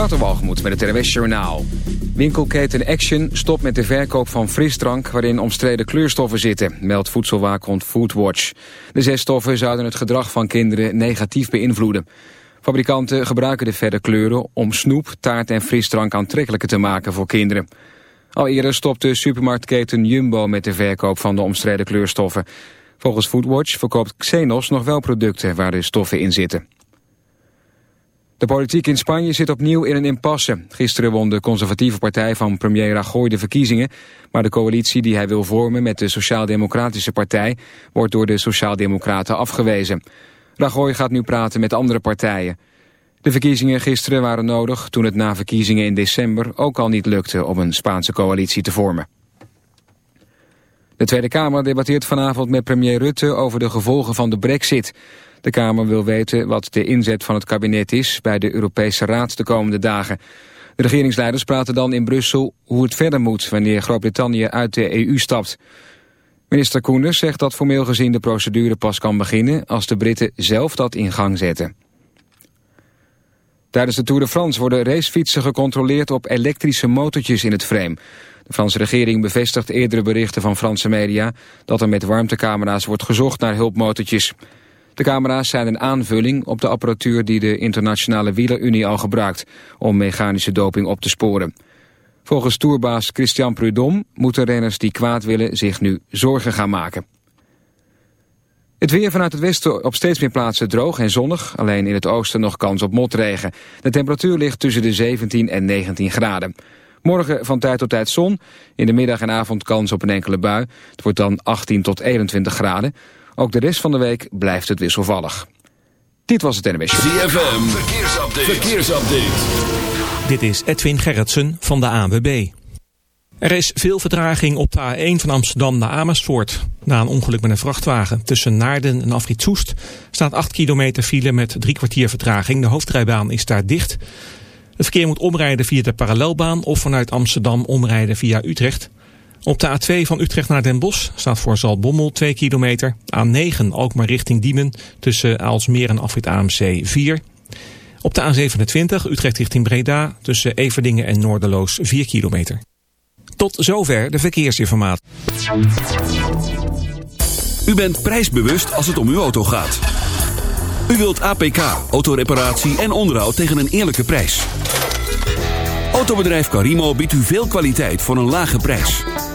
Waterwalgemoed met het RWS Journaal. Winkelketen Action stopt met de verkoop van frisdrank... waarin omstreden kleurstoffen zitten, meldt voedselwaakhond Foodwatch. De zes stoffen zouden het gedrag van kinderen negatief beïnvloeden. Fabrikanten gebruiken de verre kleuren om snoep, taart en frisdrank aantrekkelijker te maken voor kinderen. Al eerder stopte supermarktketen Jumbo met de verkoop van de omstreden kleurstoffen. Volgens Foodwatch verkoopt Xenos nog wel producten waar de stoffen in zitten. De politiek in Spanje zit opnieuw in een impasse. Gisteren won de conservatieve partij van premier Rajoy de verkiezingen... maar de coalitie die hij wil vormen met de Sociaal-Democratische Partij... wordt door de Sociaal-Democraten afgewezen. Rajoy gaat nu praten met andere partijen. De verkiezingen gisteren waren nodig toen het na verkiezingen in december... ook al niet lukte om een Spaanse coalitie te vormen. De Tweede Kamer debatteert vanavond met premier Rutte over de gevolgen van de brexit... De Kamer wil weten wat de inzet van het kabinet is bij de Europese Raad de komende dagen. De regeringsleiders praten dan in Brussel hoe het verder moet wanneer Groot-Brittannië uit de EU stapt. Minister Koenders zegt dat formeel gezien de procedure pas kan beginnen als de Britten zelf dat in gang zetten. Tijdens de Tour de France worden racefietsen gecontroleerd op elektrische motortjes in het frame. De Franse regering bevestigt eerdere berichten van Franse media dat er met warmtecamera's wordt gezocht naar hulpmotortjes. De camera's zijn een aanvulling op de apparatuur die de Internationale Wielerunie al gebruikt om mechanische doping op te sporen. Volgens tourbaas Christian Prudhomme moeten renners die kwaad willen zich nu zorgen gaan maken. Het weer vanuit het westen op steeds meer plaatsen droog en zonnig. Alleen in het oosten nog kans op motregen. De temperatuur ligt tussen de 17 en 19 graden. Morgen van tijd tot tijd zon. In de middag en avond kans op een enkele bui. Het wordt dan 18 tot 21 graden. Ook de rest van de week blijft het wisselvallig. Dit was het NWS. ZFM, verkeersupdate. verkeersupdate. Dit is Edwin Gerritsen van de ANWB. Er is veel vertraging op de A1 van Amsterdam naar Amersfoort. Na een ongeluk met een vrachtwagen tussen Naarden en Afrit Soest... staat 8 kilometer file met drie kwartier vertraging. De hoofdrijbaan is daar dicht. Het verkeer moet omrijden via de parallelbaan... of vanuit Amsterdam omrijden via Utrecht... Op de A2 van Utrecht naar Den Bosch staat voor Zaltbommel 2 kilometer. A9 ook maar richting Diemen tussen Aalsmeer en Afrit AMC 4. Op de A27 Utrecht richting Breda tussen Everdingen en Noorderloos 4 kilometer. Tot zover de verkeersinformatie. U bent prijsbewust als het om uw auto gaat. U wilt APK, autoreparatie en onderhoud tegen een eerlijke prijs. Autobedrijf Carimo biedt u veel kwaliteit voor een lage prijs.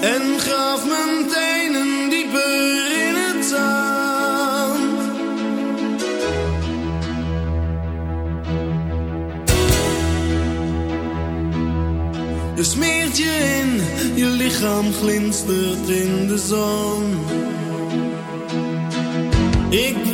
en gaf mijn een dieper in het zand. Je smeert je in, je lichaam glinstert in de zon. Ik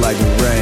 like rain.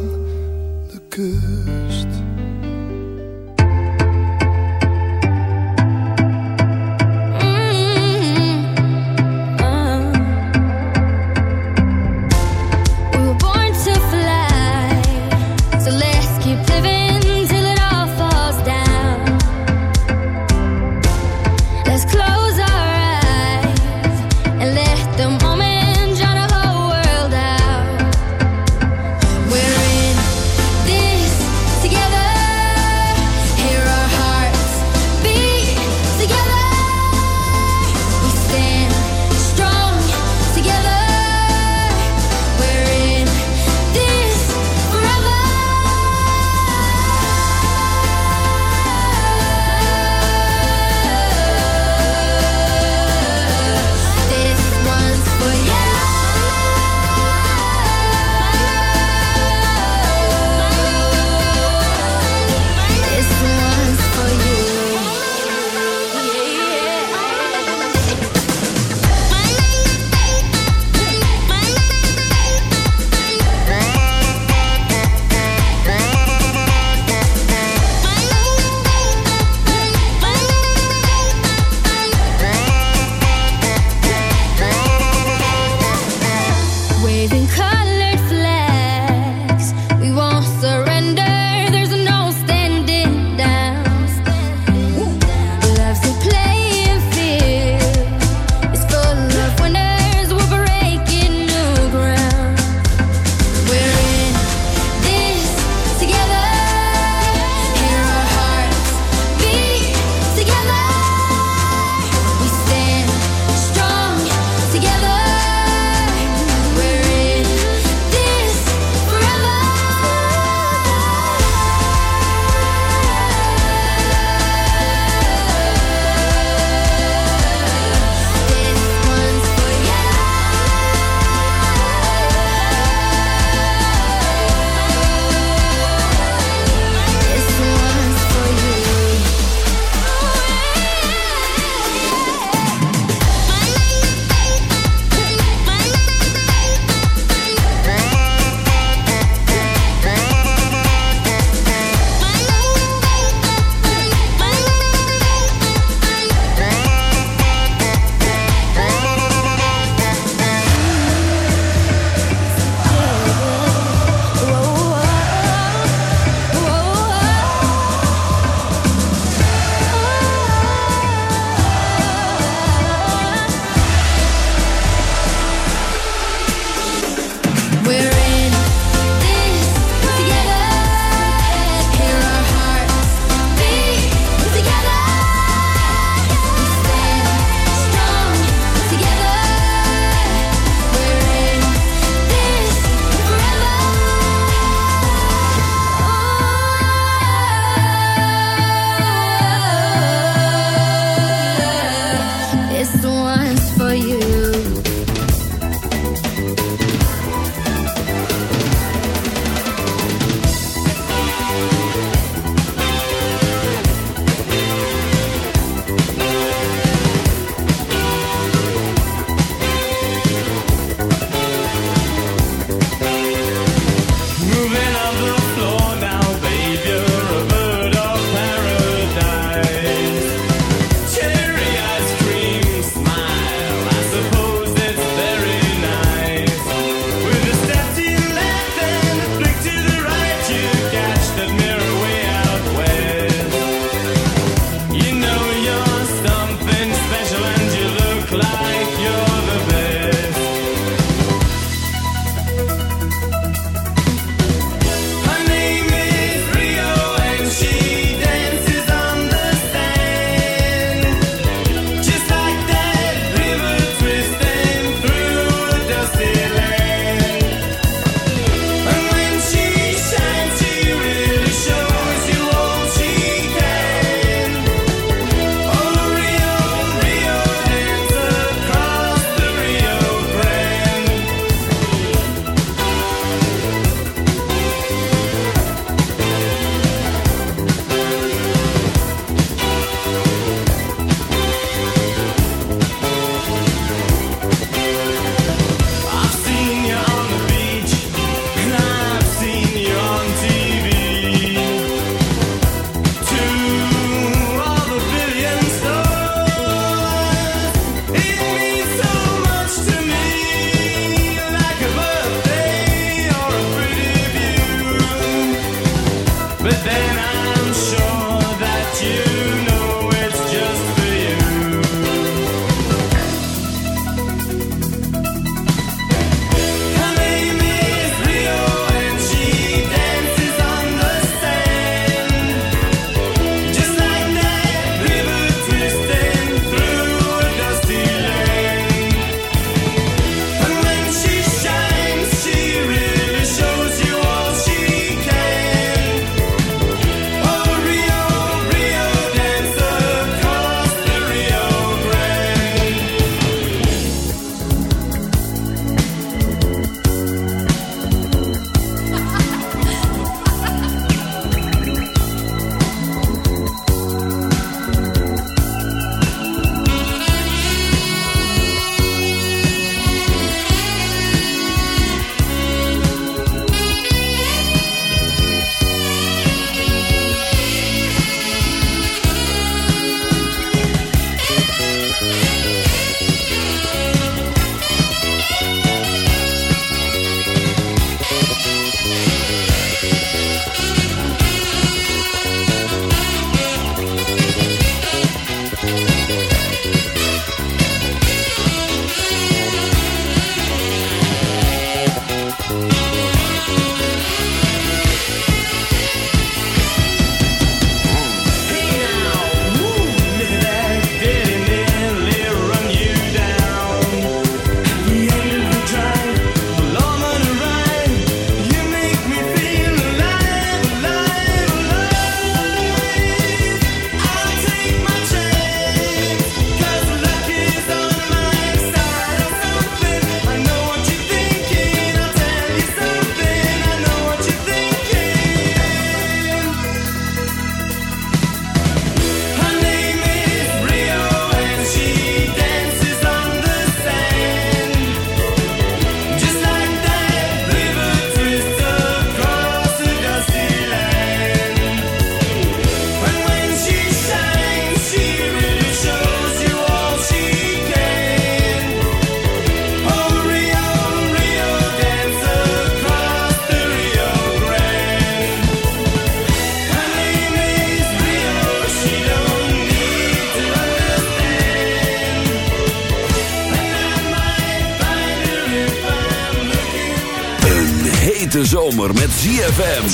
hete zomer met ZFM.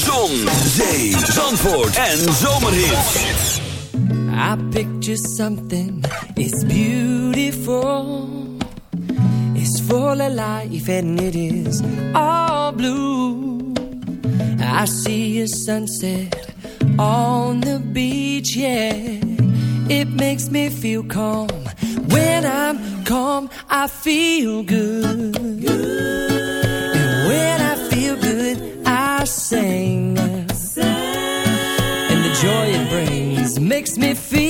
Zon, zee, zandvoort en zomerhit. I picture something, it's beautiful. It's full of life and it is all blue. I see a sunset on the beach, yeah. It makes me feel calm. When I'm calm, I feel good feel good, I sing. And the joy it brings makes me feel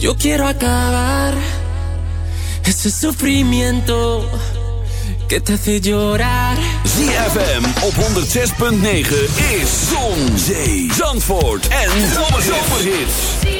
Yo quiero acabar ese sufrimiento que te hace llorar. ZFM op 106.9 is Zon, Zee, Zandvoort en Zomerhits.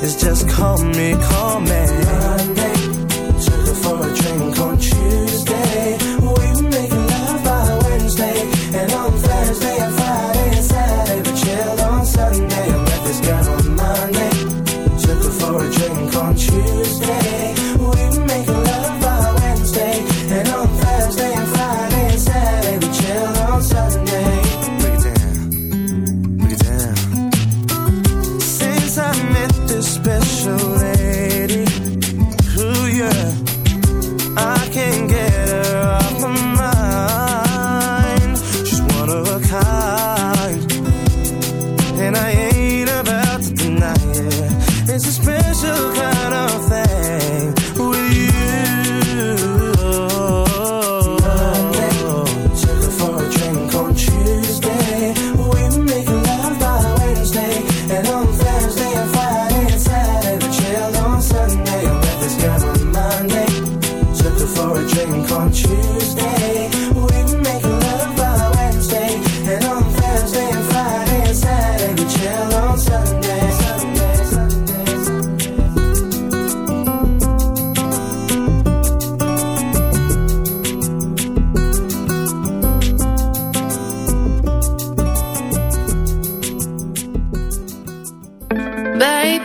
it's just call me, call me.